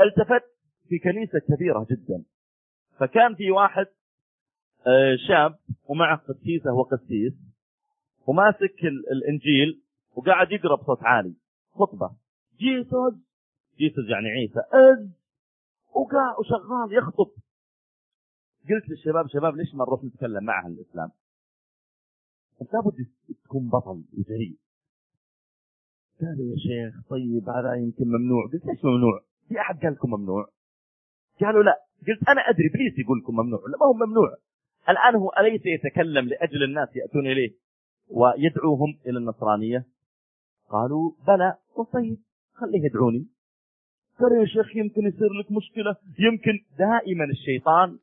التفت في كنيسة كبيرة جدا. فكان في واحد آه، شاب ومعه قسيسة وقسيس وماسك الإنجيل وقاعد يقرأ بصوت عالي. خطبة. جيسوس؟ جيسوس يعني عيسى. إز وقاعد وشغال يخطب. قلت للشباب شباب ليش ما نروح نتكلم معه عن الإسلام؟ أنت لابد تكون بطل وجريء. قالوا يا شيخ طيب هذا يمكن ممنوع. قلت ليش ممنوع؟ في أحد قال لكم ممنوع؟ قالوا لا. قلت أنا أدري إبليس يقول لكم ممنوع لا ما هو ممنوع؟ الآن هو أليس يتكلم لأجل الناس يأتون إليه ويدعوهم إلى النصرانية؟ قالوا بلى. قلت طيب خليه يدعوني. قالوا يا شيخ يمكن يصير لك مشكلة. يمكن دائما الشيطان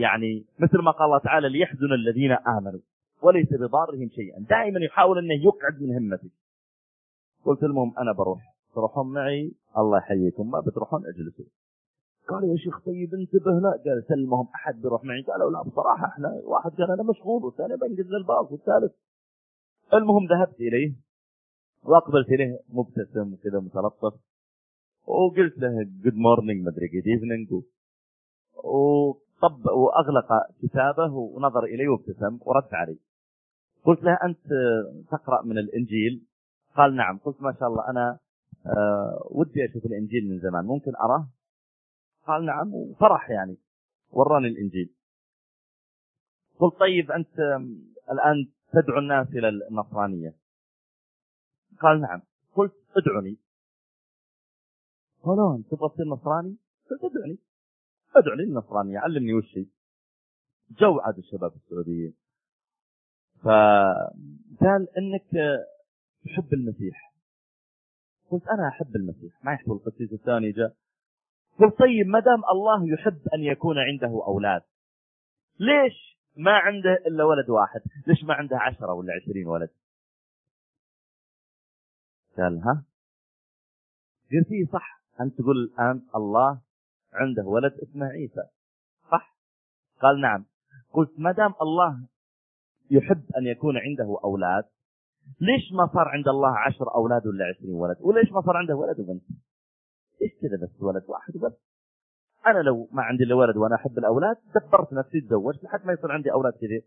يعني مثل ما قال الله تعالى ليحزن الذين آمنوا وليس بضارهم شيئا. دائما يحاول إنه يقعد من همتك قلت لهم أنا بروح. تروحون معي؟ الله يحييكم. ما بتروحون اجلسوا. قالوا يا شيخ طيب انتبه. لا قال سلمهم. أحد بيروح معي؟ قالوا لا بصراحة إحنا واحد قال أنا مشغول والثاني بنقز الباص والثالث. المهم ذهبت إليه وأقبلت إليه مبتسم وكذا متلطف وقلت له good morning مدري good evening وطب وأغلق كتابه ونظر الي وابتسم ورد علي. قلت له أنت تقرأ من الإنجيل؟ قال نعم. قلت ما شاء الله أنا ودي أشوف الإنجيل من زمان. ممكن أراه؟ قال نعم وفرح يعني. وراني الإنجيل. قلت طيب أنت الآن تدعو الناس إلى النصرانية. قال نعم. قلت ادعني. قالوا انت تبغى تصير نصراني؟ قلت ادعني. ادعني النصرانيه علمني وش هي. جو عاد الشباب السعوديين. فقال إنك تحب المسيح. قلت أنا أحب المسيح. ما يحب القسيس الثاني جاء. قلت طيب ما دام الله يحب أن يكون عنده أولاد ليش ما عنده إلا ولد واحد؟ ليش ما عنده عشرة ولا عشرين ولد؟ قال ها؟ قلت إيه صح. أنت تقول الآن الله عنده ولد اسمه عيسى. صح؟ قال نعم. قلت ما دام الله يحب أن يكون عنده أولاد ليش ما صار عند الله عشر أولاد ولا عشرين ولد؟ وليش ما صار عنده ولد وبنت؟ إيش كذا بس ولد واحد وبس؟ أنا لو ما عندي إلا ولد وأنا أحب الأولاد دبرت نفسي تزوجت لحد ما يصير عندي أولاد كثير.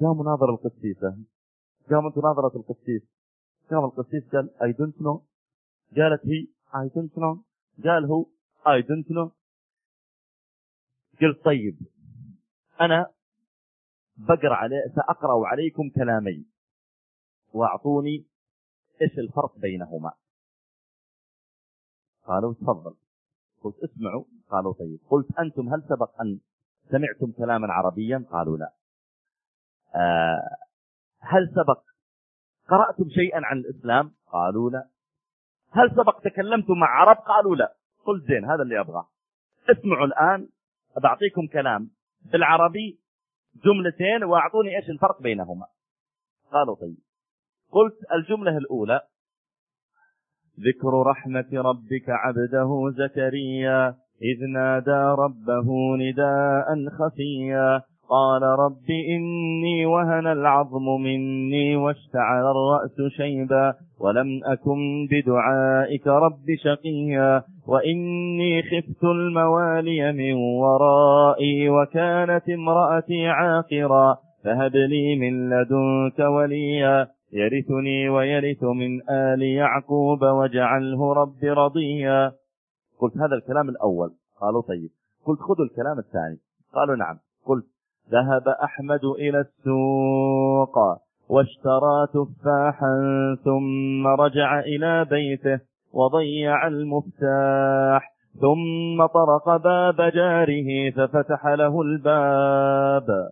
جاء مناظر القسيسه قامت مناظرة القسيس قام القسيس قال I don't know قالت هي I don't know قال هو I don't know قلت طيب أنا بقرأ عليه سأقرأ عليكم كلامين. واعطوني إيش الفرق بينهما. قالوا تفضل. قلت اسمعوا. قالوا طيب. قلت أنتم هل سبق أن سمعتم كلاما عربيا؟ قالوا لا. آه هل سبق قرأتم شيئا عن الإسلام؟ قالوا لا. هل سبق تكلمتم مع عرب؟ قالوا لا. قلت زين هذا اللي أبغاه. اسمعوا الآن. بعطيكم كلام. بالعربي جملتين واعطوني إيش الفرق بينهما. قالوا طيب. قلت الجملة الأولى. ذكر رحمة ربك عبده زكريا إذ نادى ربه نداء خفيا. قال رب إني وهن العظم مني واشتعل الرأس شيبا ولم أكن بدعائك رب شقيا. وإني خفت الموالي من ورائي وكانت امرأتي عاقرا فهب لي من لدنك وليا. يرثني ويرث من آل يعقوب واجعله رب رضيا. قلت هذا الكلام الأول. قالوا طيب. قلت خذوا الكلام الثاني. قالوا نعم. قلت ذهب أحمد إلى السوق واشترى تفاحا ثم رجع إلى بيته وضيع المفتاح ثم طرق باب جاره ففتح له الباب.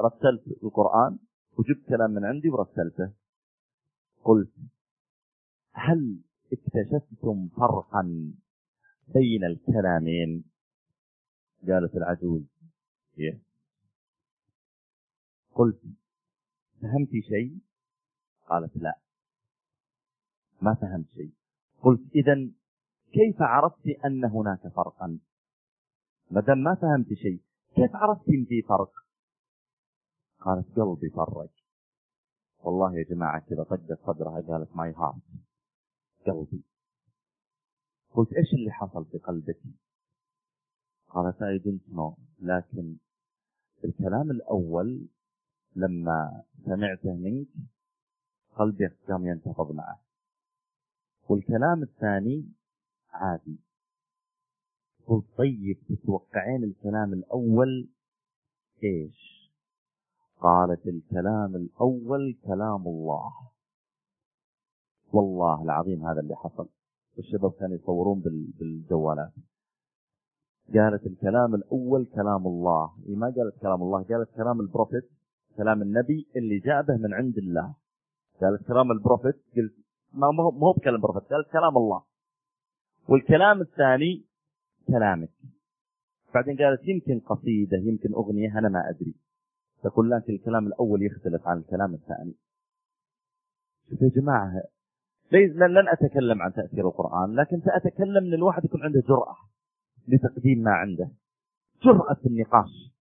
رتلت القرآن؟ وجبت كلام من عندي ورسلته. قلت هل اكتشفتم فرقا بين الكلامين؟ قالت العجوز إيه. قلت فهمت شيء؟ قالت لا. ما فهمت شيء. قلت اذا كيف عرفت أن هناك فرقا؟ ما دام ما فهمت شيء كيف عرفت ان في فرق؟ قالت قلبي فرق والله يا جماعة كذا طقت صدرها قالت my heart قلبي. قلت إيش اللي حصل في قلبك؟ قالت I don't know. لكن الكلام الأول لما سمعته منك قلبي قام ينتفض معه. والكلام الثاني عادي. قلت طيب تتوقعين الكلام الأول إيش؟ قالت الكلام الأول كلام الله. والله العظيم هذا اللي حصل. والشباب كانوا يصورون بالجوالات. قالت الكلام الأول كلام الله. هي ما قالت كلام الله قالت كلام ال prophet كلام النبي اللي جاء به من عند الله. قالت كلام ال prophet قلت ما هو بكلام ال prophet قالت كلام الله. والكلام الثاني كلامك. بعدين قالت يمكن قصيدة يمكن أغنية أنا ما أدري. تقول لكن الكلام الأول يختلف عن الكلام الثاني. شوفوا يا جماعة لن أتكلم عن تأثير القرآن لكن سأتكلم أن الواحد يكون عنده جرأة لتقديم ما عنده. جرأة النقاش.